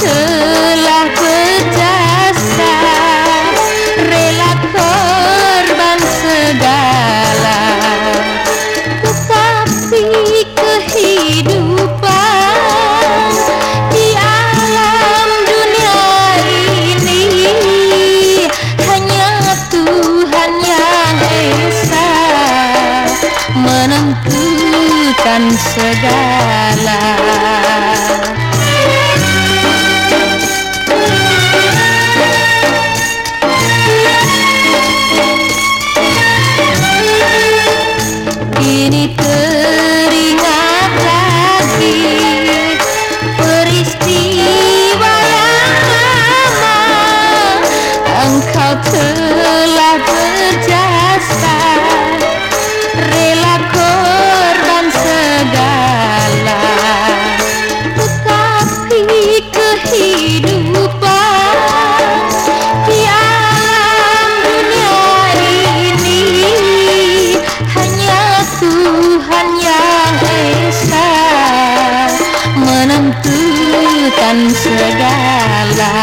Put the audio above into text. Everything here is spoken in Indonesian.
telah berjasa rela korban segala. Tetapi kehidupan di alam dunia ini hanya Tuhan yang Esa menentukan segala. telah berjasa rela korban segala. Tetapi kehidupan di alam dunia ini hanya Tuhan yang esa menentukan segala.